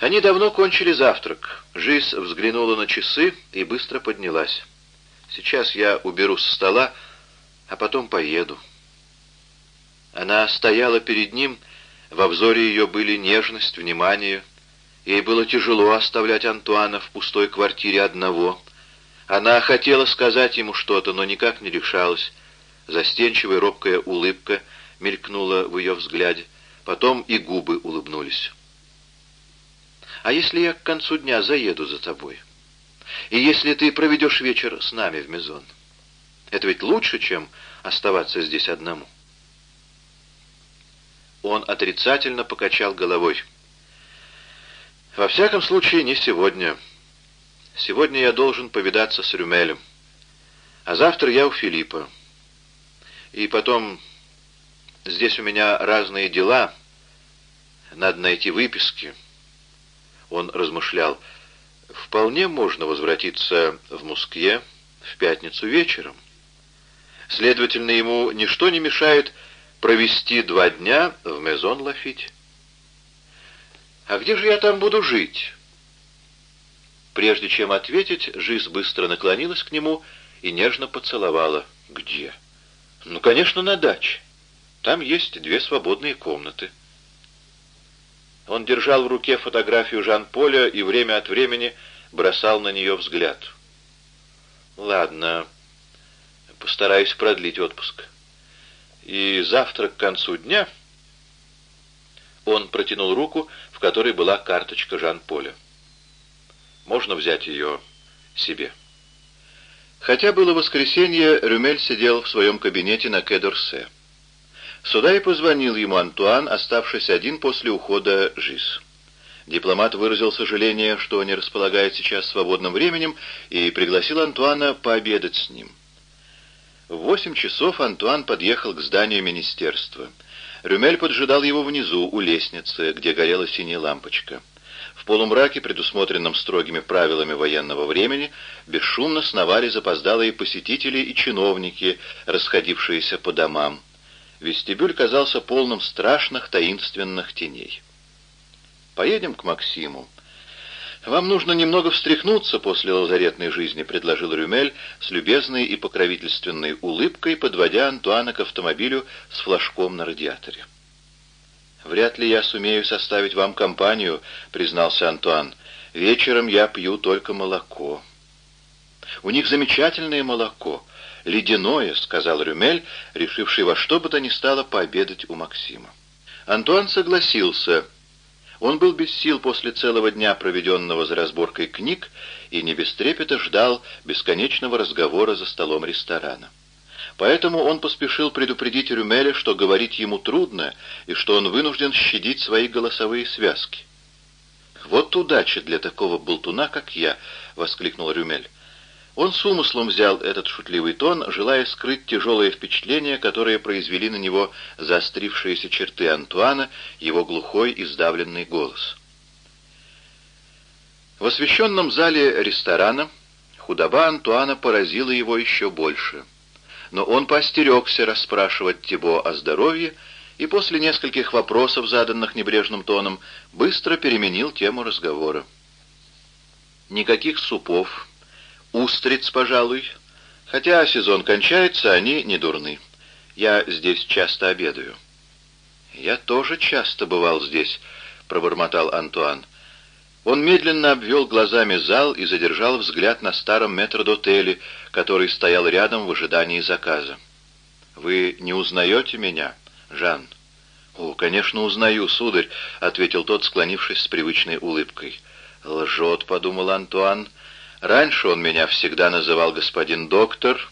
Они давно кончили завтрак. Жиз взглянула на часы и быстро поднялась. «Сейчас я уберу со стола, а потом поеду». Она стояла перед ним, во взоре ее были нежность, внимание. Ей было тяжело оставлять Антуана в пустой квартире одного. Она хотела сказать ему что-то, но никак не решалась. Застенчивая робкая улыбка мелькнула в ее взгляде. Потом и губы улыбнулись. «А если я к концу дня заеду за тобой? И если ты проведешь вечер с нами в Мезон? Это ведь лучше, чем оставаться здесь одному». Он отрицательно покачал головой. «Во всяком случае, не сегодня. Сегодня я должен повидаться с Рюмелем. А завтра я у Филиппа. И потом, здесь у меня разные дела. Надо найти выписки». Он размышлял. «Вполне можно возвратиться в Москве в пятницу вечером. Следовательно, ему ничто не мешает провести два дня в Мезон Лафить. «А где же я там буду жить?» Прежде чем ответить, Жиз быстро наклонилась к нему и нежно поцеловала. «Где?» «Ну, конечно, на даче. Там есть две свободные комнаты». Он держал в руке фотографию Жан-Поля и время от времени бросал на нее взгляд. «Ладно, постараюсь продлить отпуск» и завтра к концу дня...» Он протянул руку, в которой была карточка Жан-Поля. «Можно взять ее себе?» Хотя было воскресенье, Рюмель сидел в своем кабинете на Кедорсе. Сюда и позвонил ему Антуан, оставшись один после ухода Жиз. Дипломат выразил сожаление, что не располагает сейчас свободным временем, и пригласил Антуана пообедать с ним. В восемь часов Антуан подъехал к зданию министерства. Рюмель поджидал его внизу, у лестницы, где горела синяя лампочка. В полумраке, предусмотренном строгими правилами военного времени, бесшумно сновали запоздалые посетители и чиновники, расходившиеся по домам. Вестибюль казался полным страшных таинственных теней. «Поедем к Максиму», «Вам нужно немного встряхнуться после лазаретной жизни», — предложил Рюмель с любезной и покровительственной улыбкой, подводя Антуана к автомобилю с флажком на радиаторе. «Вряд ли я сумею составить вам компанию», — признался Антуан. «Вечером я пью только молоко». «У них замечательное молоко, ледяное», — сказал Рюмель, решивший во что бы то ни стало пообедать у Максима. Антуан согласился — он был без сил после целого дня, проведенного за разборкой книг, и не без трепета ждал бесконечного разговора за столом ресторана. Поэтому он поспешил предупредить Рюмеля, что говорить ему трудно, и что он вынужден щадить свои голосовые связки. «Вот удача для такого болтуна, как я!» — воскликнул Рюмель. Он с умыслом взял этот шутливый тон, желая скрыть тяжелое впечатление, которое произвели на него заострившиеся черты Антуана, его глухой и сдавленный голос. В освещенном зале ресторана худоба Антуана поразила его еще больше. Но он поостерегся расспрашивать Тибо о здоровье и после нескольких вопросов, заданных небрежным тоном, быстро переменил тему разговора. Никаких супов, устриц, пожалуй. Хотя сезон кончается, они не дурны. Я здесь часто обедаю». «Я тоже часто бывал здесь», — пробормотал Антуан. Он медленно обвел глазами зал и задержал взгляд на старом метродотеле, который стоял рядом в ожидании заказа. «Вы не узнаете меня, Жан?» «О, конечно, узнаю, сударь», — ответил тот, склонившись с привычной улыбкой. «Лжет», — подумал Антуан, — Раньше он меня всегда называл господин доктор.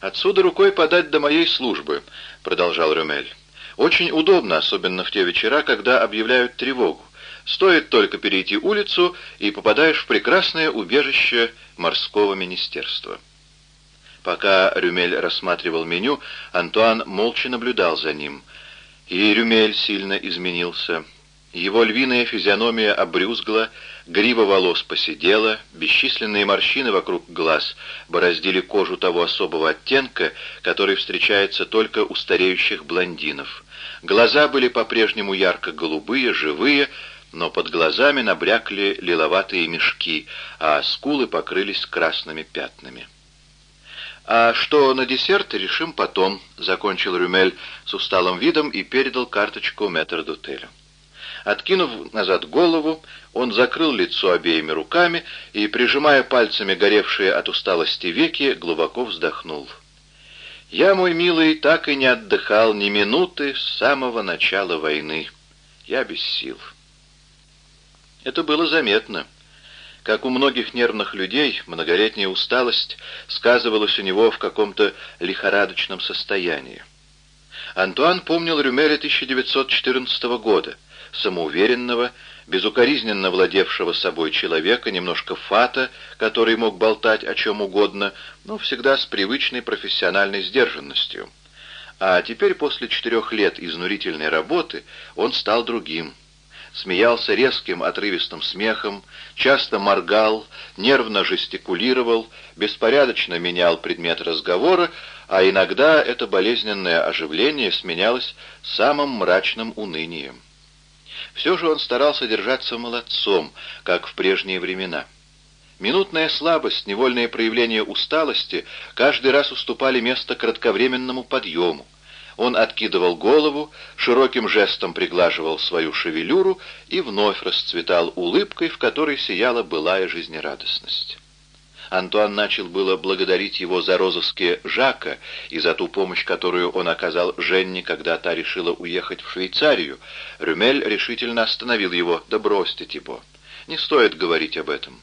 Отсюда рукой подать до моей службы, продолжал Рюмель. Очень удобно, особенно в те вечера, когда объявляют тревогу. Стоит только перейти улицу, и попадаешь в прекрасное убежище морского министерства. Пока Рюмель рассматривал меню, Антуан молча наблюдал за ним. И Рюмель сильно изменился. Его львиная физиономия обрюзгла, грива волос посидела, бесчисленные морщины вокруг глаз бороздили кожу того особого оттенка, который встречается только у стареющих блондинов. Глаза были по-прежнему ярко-голубые, живые, но под глазами набрякли лиловатые мешки, а скулы покрылись красными пятнами. «А что на десерт, решим потом», — закончил Рюмель с усталым видом и передал карточку метрдотеля. Откинув назад голову, он закрыл лицо обеими руками и, прижимая пальцами горевшие от усталости веки, глубоко вздохнул. «Я, мой милый, так и не отдыхал ни минуты с самого начала войны. Я без сил». Это было заметно. Как у многих нервных людей, многолетняя усталость сказывалась у него в каком-то лихорадочном состоянии. Антуан помнил Рюмеля 1914 года, самоуверенного, безукоризненно владевшего собой человека, немножко фата, который мог болтать о чем угодно, но всегда с привычной профессиональной сдержанностью. А теперь, после четырех лет изнурительной работы, он стал другим — смеялся резким отрывистым смехом, часто моргал, нервно жестикулировал, беспорядочно менял предмет разговора, а иногда это болезненное оживление сменялось самым мрачным унынием. Все же он старался держаться молодцом, как в прежние времена. Минутная слабость, невольное проявление усталости каждый раз уступали место кратковременному подъему — он откидывал голову, широким жестом приглаживал свою шевелюру и вновь расцветал улыбкой, в которой сияла былая жизнерадостность. Антуан начал было благодарить его за розыски Жака и за ту помощь, которую он оказал Женне, когда та решила уехать в Швейцарию. Рюмель решительно остановил его. «Да бросьте, Тибо, не стоит говорить об этом».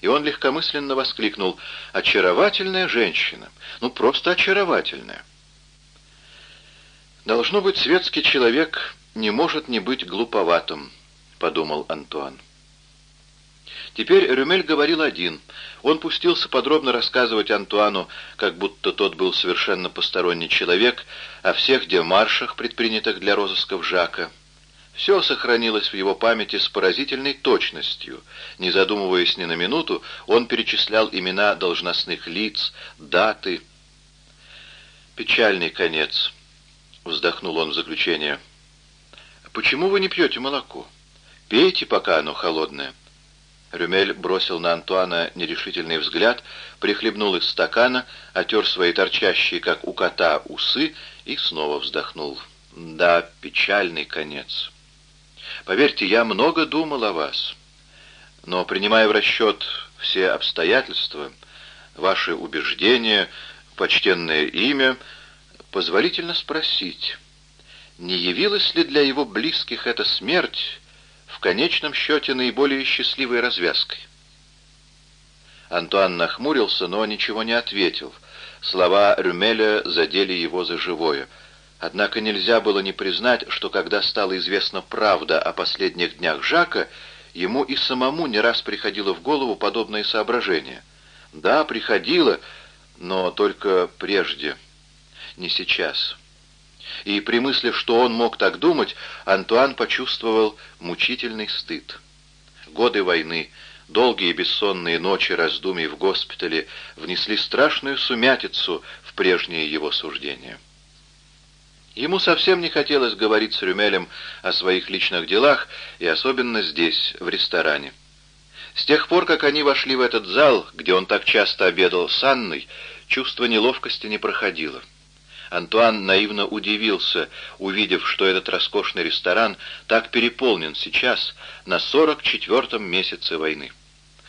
И он легкомысленно воскликнул. «Очаровательная женщина! Ну, просто очаровательная!» «Должно быть, светский человек не может не быть глуповатым», — подумал Антуан. Теперь Рюмель говорил один. Он пустился подробно рассказывать Антуану, как будто тот был совершенно посторонний человек, о всех демаршах, предпринятых для розысков Жака. Все сохранилось в его памяти с поразительной точностью. Не задумываясь ни на минуту, он перечислял имена должностных лиц, даты. Печальный конец вздохнул он в заключение. «Почему вы не пьете молоко? Пейте, пока оно холодное». Рюмель бросил на Антуана нерешительный взгляд, прихлебнул из стакана, отер свои торчащие, как у кота, усы и снова вздохнул. «Да, печальный конец. Поверьте, я много думал о вас, но, принимая в расчет все обстоятельства, ваши убеждения, почтенное имя, позволительно спросить, не явилась ли для его близких эта смерть в конечном счете наиболее счастливой развязкой? Антуан нахмурился, но ничего не ответил. Слова Рюмеля задели его за живое. Однако нельзя было не признать, что когда стала известна правда о последних днях Жака, ему и самому не раз приходило в голову подобное соображение. Да, приходило, но только прежде не сейчас. И при мысли, что он мог так думать, Антуан почувствовал мучительный стыд. Годы войны, долгие бессонные ночи раздумий в госпитале внесли страшную сумятицу в прежние его суждения. Ему совсем не хотелось говорить с Рюмелем о своих личных делах, и особенно здесь, в ресторане. С тех пор, как они вошли в этот зал, где он так часто обедал с Анной, чувство неловкости не проходило. Антуан наивно удивился, увидев, что этот роскошный ресторан так переполнен сейчас, на сорок четвертом месяце войны.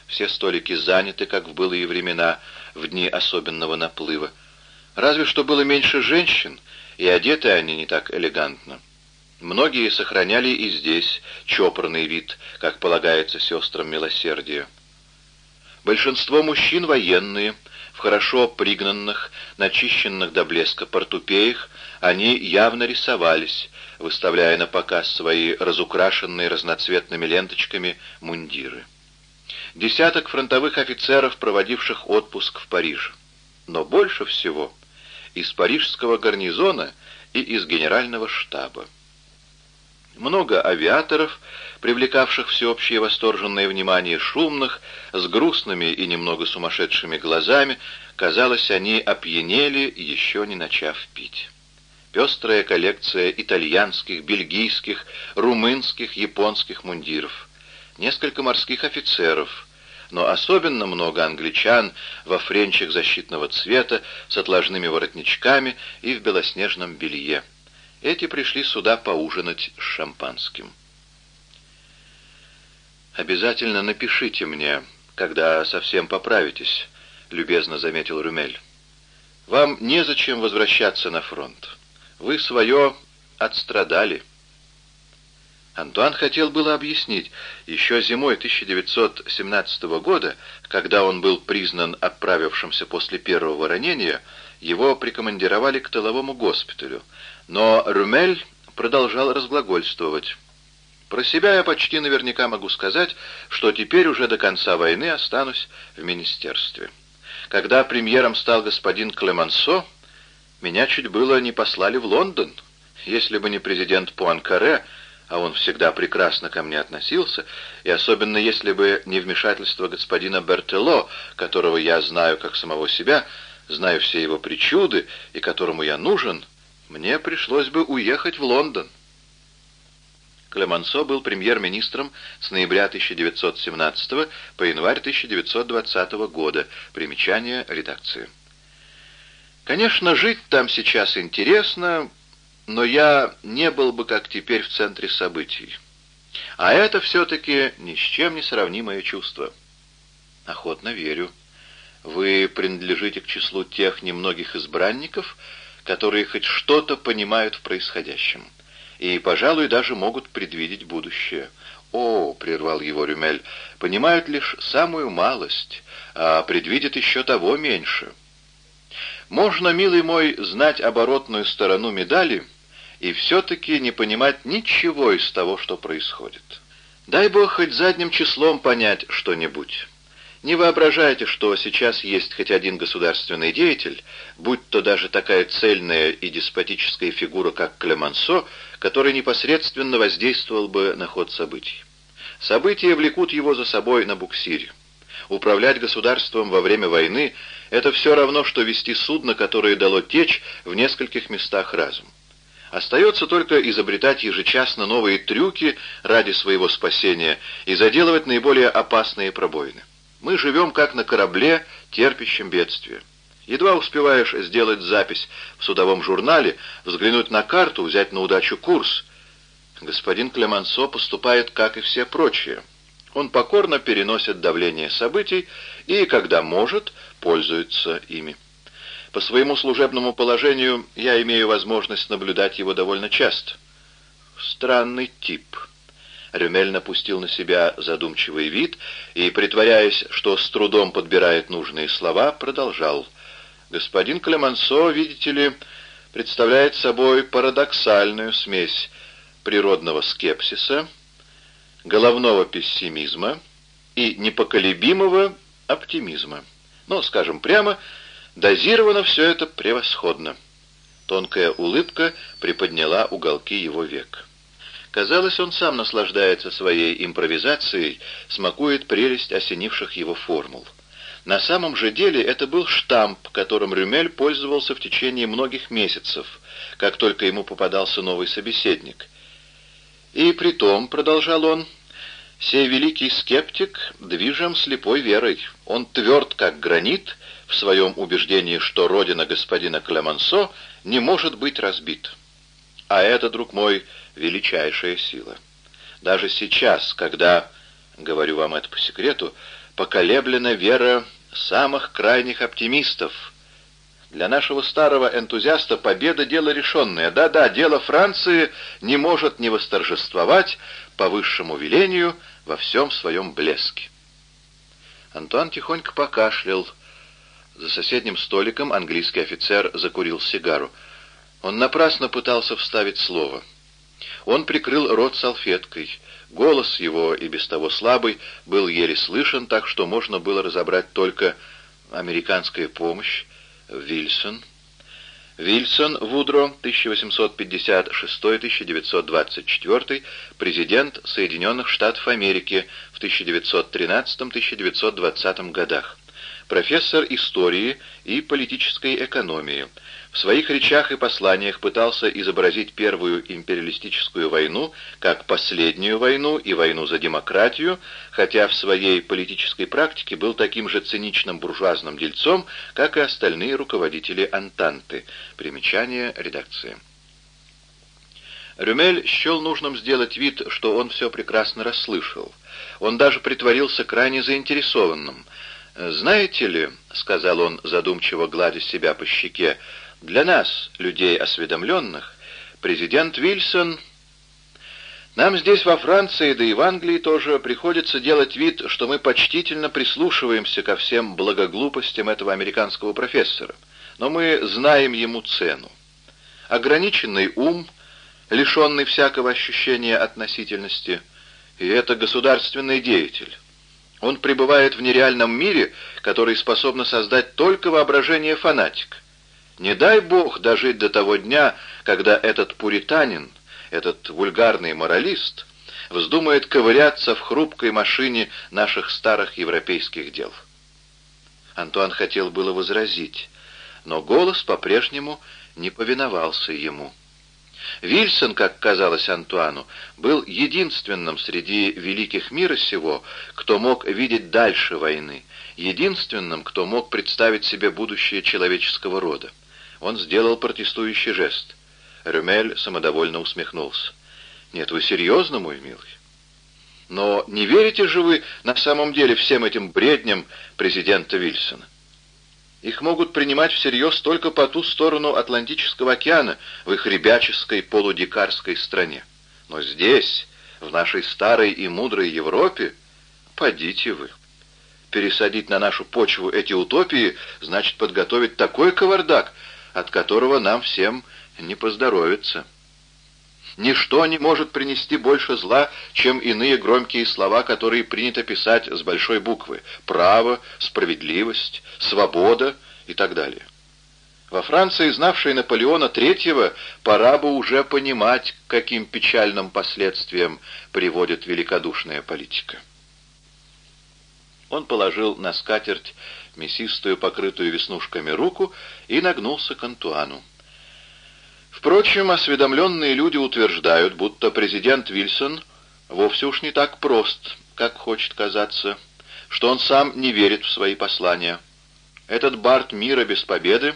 Все столики заняты, как в былые времена, в дни особенного наплыва. Разве что было меньше женщин, и одеты они не так элегантно. Многие сохраняли и здесь чопорный вид, как полагается сестрам милосердия. Большинство мужчин военные — в хорошо пригнанных, начищенных до блеска портупеях они явно рисовались, выставляя на показ свои разукрашенные разноцветными ленточками мундиры. Десяток фронтовых офицеров, проводивших отпуск в Париж. Но больше всего из парижского гарнизона и из генерального штаба. Много авиаторов, привлекавших всеобщее восторженное внимание шумных, с грустными и немного сумасшедшими глазами, казалось, они опьянели, еще не начав пить. пестрая коллекция итальянских, бельгийских, румынских, японских мундиров, несколько морских офицеров, но особенно много англичан во френчах защитного цвета с отложными воротничками и в белоснежном белье. Эти пришли сюда поужинать с шампанским. «Обязательно напишите мне, когда совсем поправитесь», — любезно заметил Рюмель. «Вам незачем возвращаться на фронт. Вы свое отстрадали». Антуан хотел было объяснить, еще зимой 1917 года, когда он был признан отправившимся после первого ранения, его прикомандировали к тыловому госпиталю, но Рюмель продолжал разглагольствовать. Про себя я почти наверняка могу сказать, что теперь уже до конца войны останусь в министерстве. Когда премьером стал господин Клемансо, меня чуть было не послали в Лондон. Если бы не президент Пуанкаре, а он всегда прекрасно ко мне относился, и особенно если бы не вмешательство господина Бертело, которого я знаю как самого себя, знаю все его причуды и которому я нужен, мне пришлось бы уехать в Лондон. Клемансо был премьер-министром с ноября 1917 по январь 1920 года. Примечание редакции. Конечно, жить там сейчас интересно, но я не был бы, как теперь, в центре событий. А это все-таки ни с чем не сравнимое чувство. Охотно верю. Вы принадлежите к числу тех немногих избранников, которые хоть что-то понимают в происходящем и, пожалуй, даже могут предвидеть будущее. «О», — прервал его Рюмель, — «понимают лишь самую малость, а предвидят еще того меньше». Можно, милый мой, знать оборотную сторону медали и все-таки не понимать ничего из того, что происходит. Дай Бог хоть задним числом понять что-нибудь. Не воображайте, что сейчас есть хоть один государственный деятель, будь то даже такая цельная и деспотическая фигура, как Клемансо, который непосредственно воздействовал бы на ход событий. События влекут его за собой на буксире. Управлять государством во время войны – это все равно, что вести судно, которое дало течь в нескольких местах разом. Остается только изобретать ежечасно новые трюки ради своего спасения и заделывать наиболее опасные пробоины. Мы живем как на корабле, терпящем бедствие. Едва успеваешь сделать запись в судовом журнале, взглянуть на карту, взять на удачу курс. Господин Клемансо поступает, как и все прочие. Он покорно переносит давление событий и, когда может, пользуется ими. По своему служебному положению я имею возможность наблюдать его довольно часто. Странный тип. Рюмель напустил на себя задумчивый вид и, притворяясь, что с трудом подбирает нужные слова, продолжал. «Господин Клемансо, видите ли, представляет собой парадоксальную смесь природного скепсиса, головного пессимизма и непоколебимого оптимизма. Но, скажем прямо, дозировано все это превосходно». Тонкая улыбка приподняла уголки его век. Казалось, он сам наслаждается своей импровизацией, смакует прелесть осенивших его формул. На самом же деле это был штамп, которым Рюмель пользовался в течение многих месяцев, как только ему попадался новый собеседник. И при том, продолжал он, сей великий скептик движим слепой верой. Он тверд, как гранит, в своем убеждении, что родина господина Клемансо не может быть разбита. А это, друг мой, величайшая сила. Даже сейчас, когда, говорю вам это по секрету, поколеблена вера самых крайних оптимистов, для нашего старого энтузиаста победа — дело решенное. Да-да, дело Франции не может не восторжествовать по высшему велению во всем своем блеске. Антуан тихонько покашлял. За соседним столиком английский офицер закурил сигару — он напрасно пытался вставить слово. Он прикрыл рот салфеткой. Голос его, и без того слабый, был еле слышен, так что можно было разобрать только «американская помощь», «Вильсон». Вильсон Вудро, 1856-1924, президент Соединенных Штатов Америки в 1913-1920 годах, профессор истории и политической экономии, в своих речах и посланиях пытался изобразить Первую империалистическую войну как последнюю войну и войну за демократию, хотя в своей политической практике был таким же циничным буржуазным дельцом, как и остальные руководители Антанты. Примечание редакции. Рюмель счел нужным сделать вид, что он все прекрасно расслышал. Он даже притворился крайне заинтересованным. «Знаете ли», — сказал он, задумчиво гладя себя по щеке, — «для нас, людей осведомленных, президент Вильсон...» Нам здесь, во Франции, да и в Англии тоже приходится делать вид, что мы почтительно прислушиваемся ко всем благоглупостям этого американского профессора. Но мы знаем ему цену. Ограниченный ум — лишенный всякого ощущения относительности, и это государственный деятель. Он пребывает в нереальном мире, который способно создать только воображение фанатика. Не дай Бог дожить до того дня, когда этот пуританин, этот вульгарный моралист, вздумает ковыряться в хрупкой машине наших старых европейских дел. Антуан хотел было возразить, но голос по-прежнему не повиновался ему. Вильсон, как казалось Антуану, был единственным среди великих мира сего, кто мог видеть дальше войны, единственным, кто мог представить себе будущее человеческого рода. Он сделал протестующий жест. Рюмель самодовольно усмехнулся. «Нет, вы серьезно, мой милый?» «Но не верите же вы на самом деле всем этим бредням президента Вильсона?» Их могут принимать всерьез только по ту сторону Атлантического океана, в их ребяческой полудикарской стране. Но здесь, в нашей старой и мудрой Европе, подите вы. Пересадить на нашу почву эти утопии значит подготовить такой кавардак, от которого нам всем не поздоровится. Ничто не может принести больше зла, чем иные громкие слова, которые принято писать с большой буквы. Право, справедливость, свобода и так далее. Во Франции, знавшей Наполеона III, пора бы уже понимать, каким печальным последствиям приводит великодушная политика. Он положил на скатерть мясистую, покрытую веснушками руку и нагнулся к Антуану. Впрочем, осведомленные люди утверждают, будто президент Вильсон вовсе уж не так прост, как хочет казаться, что он сам не верит в свои послания. Этот бард мира без победы,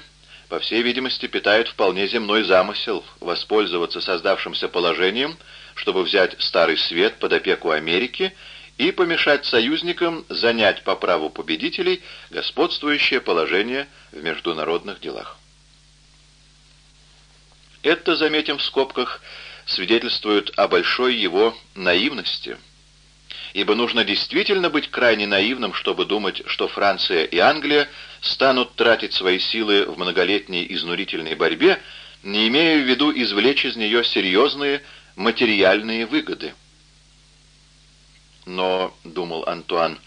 по всей видимости, питает вполне земной замысел воспользоваться создавшимся положением, чтобы взять Старый Свет под опеку Америки и помешать союзникам занять по праву победителей господствующее положение в международных делах. Это, заметим в скобках, свидетельствует о большой его наивности, ибо нужно действительно быть крайне наивным, чтобы думать, что Франция и Англия станут тратить свои силы в многолетней изнурительной борьбе, не имея в виду извлечь из нее серьезные материальные выгоды. Но, — думал Антуан,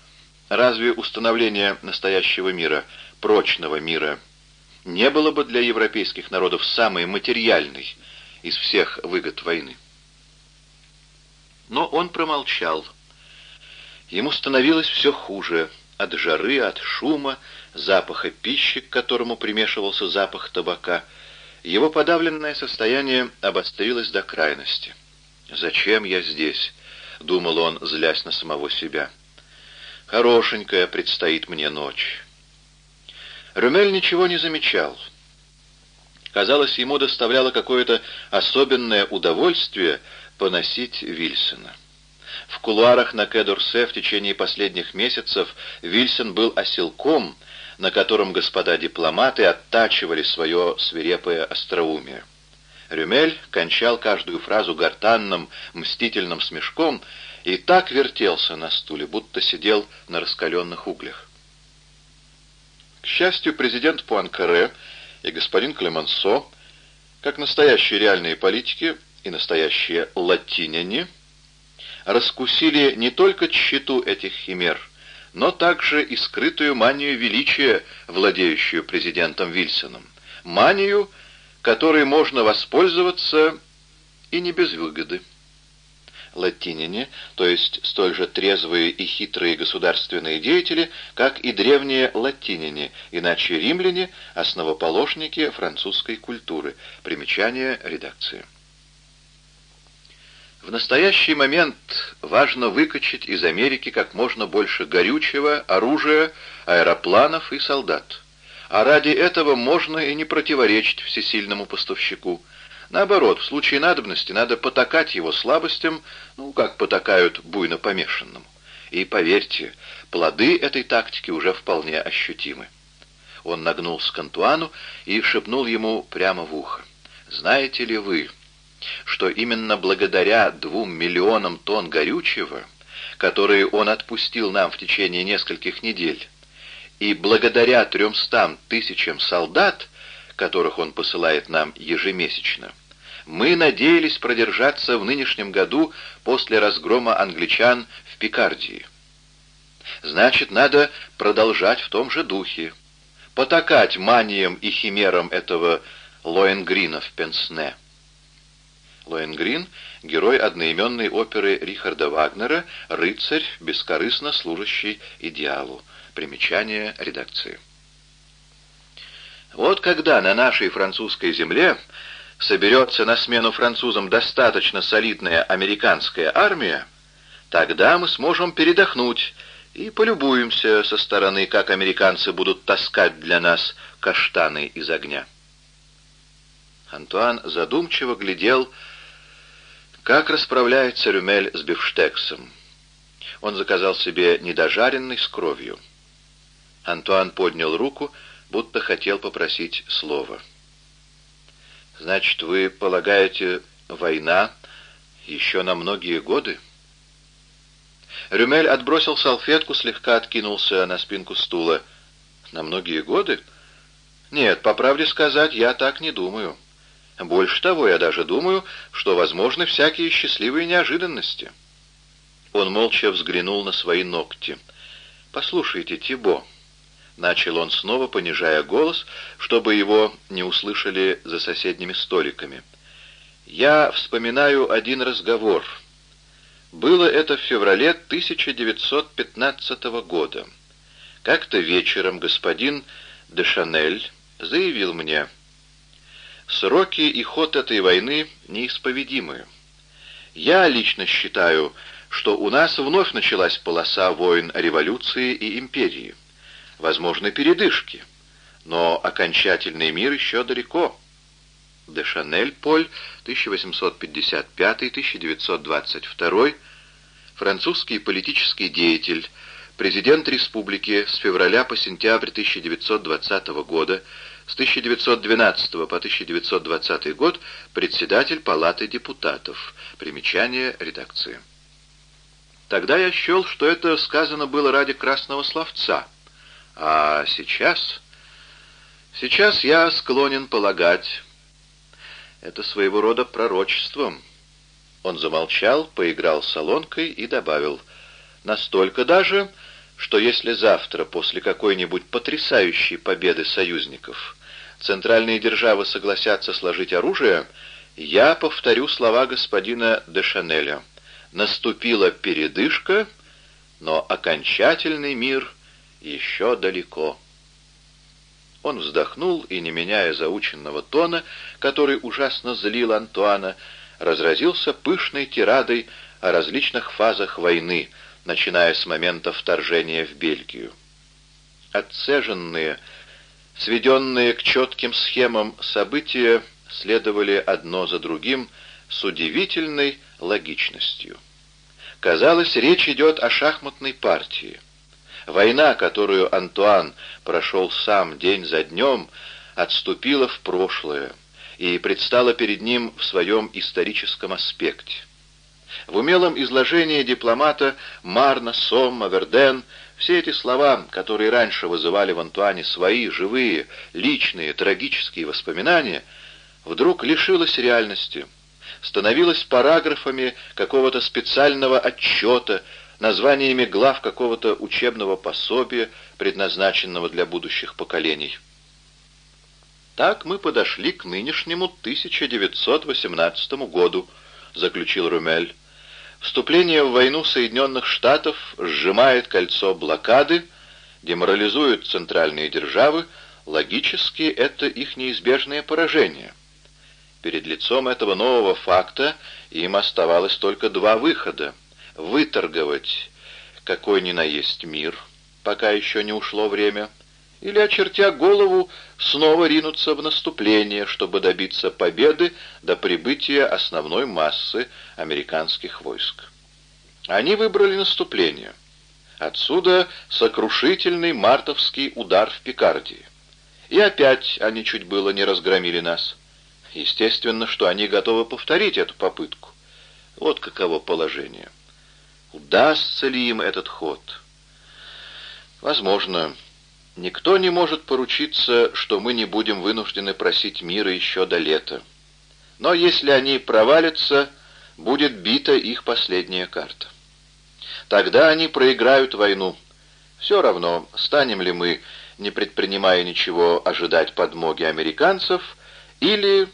— разве установление настоящего мира, прочного мира, — не было бы для европейских народов самой материальной из всех выгод войны. Но он промолчал. Ему становилось все хуже от жары, от шума, запаха пищи, к которому примешивался запах табака. Его подавленное состояние обострилось до крайности. «Зачем я здесь?» — думал он, злясь на самого себя. «Хорошенькая предстоит мне ночь». Рюмель ничего не замечал. Казалось, ему доставляло какое-то особенное удовольствие поносить Вильсона. В кулуарах на Кедурсе в течение последних месяцев Вильсон был оселком, на котором господа дипломаты оттачивали свое свирепое остроумие. Рюмель кончал каждую фразу гортанным, мстительным смешком и так вертелся на стуле, будто сидел на раскаленных углях. К счастью, президент Пуанкаре и господин Клемансо, как настоящие реальные политики и настоящие латиняне, раскусили не только тщету этих химер, но также и скрытую манию величия, владеющую президентом Вильсоном. Манию, которой можно воспользоваться и не без выгоды. латиняне, то есть столь же трезвые и хитрые государственные деятели, как и древние латиняне, иначе римляне, основоположники французской культуры. Примечание редакции. В настоящий момент важно выкачать из Америки как можно больше горючего, оружия, аэропланов и солдат. А ради этого можно и не противоречить всесильному поставщику. Наоборот, в случае надобности надо потакать его слабостям, ну, как потакают буйно помешанному. И поверьте, плоды этой тактики уже вполне ощутимы. Он нагнулся к Антуану и шепнул ему прямо в ухо. «Знаете ли вы, что именно благодаря двум миллионам тонн горючего, которые он отпустил нам в течение нескольких недель, и благодаря тремстам тысячам солдат, которых он посылает нам ежемесячно, мы надеялись продержаться в нынешнем году после разгрома англичан в Пикардии. Значит, надо продолжать в том же духе, потакать маниям и химерам этого Лоенгрина в Пенсне. Лоенгрин — герой одноименной оперы Рихарда Вагнера, рыцарь, бескорыстно служащий идеалу. Примечание редакции. Вот когда на нашей французской земле соберется на смену французам достаточно солидная американская армия, тогда мы сможем передохнуть и полюбуемся со стороны, как американцы будут таскать для нас каштаны из огня. Антуан задумчиво глядел как расправляется Рюмель с бифштексом? Он заказал себе недожаренный с кровью. Антуан поднял руку, будто хотел попросить слова. «Значит, вы полагаете, война еще на многие годы?» Рюмель отбросил салфетку, слегка откинулся на спинку стула. «На многие годы?» «Нет, по правде сказать, я так не думаю. Больше того, я даже думаю, что возможны всякие счастливые неожиданности. Он молча взглянул на свои ногти. «Послушайте, Тибо», — начал он снова, понижая голос, чтобы его не услышали за соседними столиками. «Я вспоминаю один разговор. Было это в феврале 1915 года. Как-то вечером господин де Шанель заявил мне, Сроки и ход этой войны неисповедимы. Я лично считаю, что у нас вновь началась полоса войн революции и империи. Возможны передышки, но окончательный мир еще далеко. Де Шанель Поль, 1855-1922, французский политический деятель, президент республики с февраля по сентябрь 1920 года, с 1912 по 1920 год председатель Палаты депутатов. Примечание редакции. Тогда я счел, что это сказано было ради красного словца. А сейчас... Сейчас я склонен полагать, это своего рода пророчеством. Он замолчал, поиграл солонкой и добавил, настолько даже, что если завтра, после какой-нибудь потрясающей победы союзников, центральные державы согласятся сложить оружие, я повторю слова господина де Шанеля. Наступила передышка, но окончательный мир еще далеко. Он вздохнул и, не меняя заученного тона, который ужасно злил Антуана, разразился пышной тирадой о различных фазах войны, начиная с момента вторжения в Бельгию. Отцеженные, сведенные к четким схемам события следовали одно за другим с удивительной логичностью. Казалось, речь идет о шахматной партии. Война, которую Антуан прошел сам день за днем, отступила в прошлое и предстала перед ним в своем историческом аспекте. В умелом изложении дипломата Марна, Сомма, Верден все эти слова, которые раньше вызывали в Антуане свои живые, личные, трагические воспоминания, вдруг лишилась реальности, становилась параграфами какого-то специального отчета, названиями глав какого-то учебного пособия, предназначенного для будущих поколений. Так мы подошли к нынешнему 1918 году, заключил Румель. Вступление в войну Соединенных Штатов сжимает кольцо блокады, деморализует центральные державы, логически это их неизбежное поражение. Перед лицом этого нового факта им оставалось только два выхода — выторговать какой ни на есть мир, пока еще не ушло время, или, очертя голову, снова ринуться в наступление, чтобы добиться победы до прибытия основной массы американских войск. Они выбрали наступление. Отсюда сокрушительный мартовский удар в Пикардии. И опять они чуть было не разгромили нас. Естественно, что они готовы повторить эту попытку. Вот каково положение. Удастся ли им этот ход? Возможно. Никто не может поручиться, что мы не будем вынуждены просить мира еще до лета. Но если они провалятся, будет бита их последняя карта. Тогда они проиграют войну. Все равно, станем ли мы, не предпринимая ничего, ожидать подмоги американцев, или,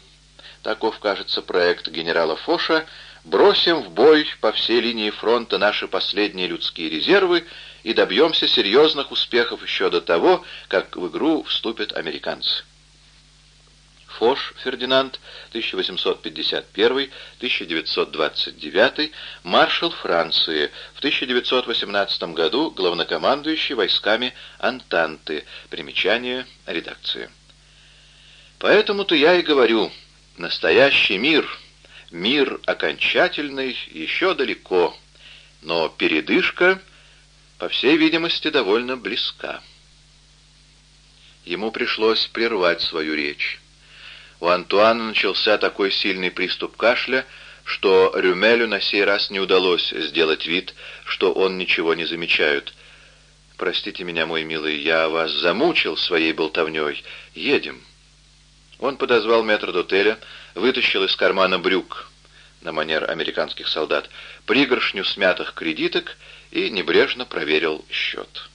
таков, кажется, проект генерала Фоша, бросим в бой по всей линии фронта наши последние людские резервы и добьемся серьезных успехов еще до того, как в игру вступят американцы. Фош Фердинанд, 1851-1929, маршал Франции, в 1918 году главнокомандующий войсками Антанты. Примечание редакции. Поэтому-то я и говорю, настоящий мир, мир окончательный, еще далеко, но передышка по всей видимости, довольно близка. Ему пришлось прервать свою речь. У Антуана начался такой сильный приступ кашля, что Рюмелю на сей раз не удалось сделать вид, что он ничего не замечает. «Простите меня, мой милый, я вас замучил своей болтовней. Едем». Он подозвал метрдотеля, вытащил из кармана брюк на манер американских солдат пригоршню смятых кредиток и небрежно проверил счет.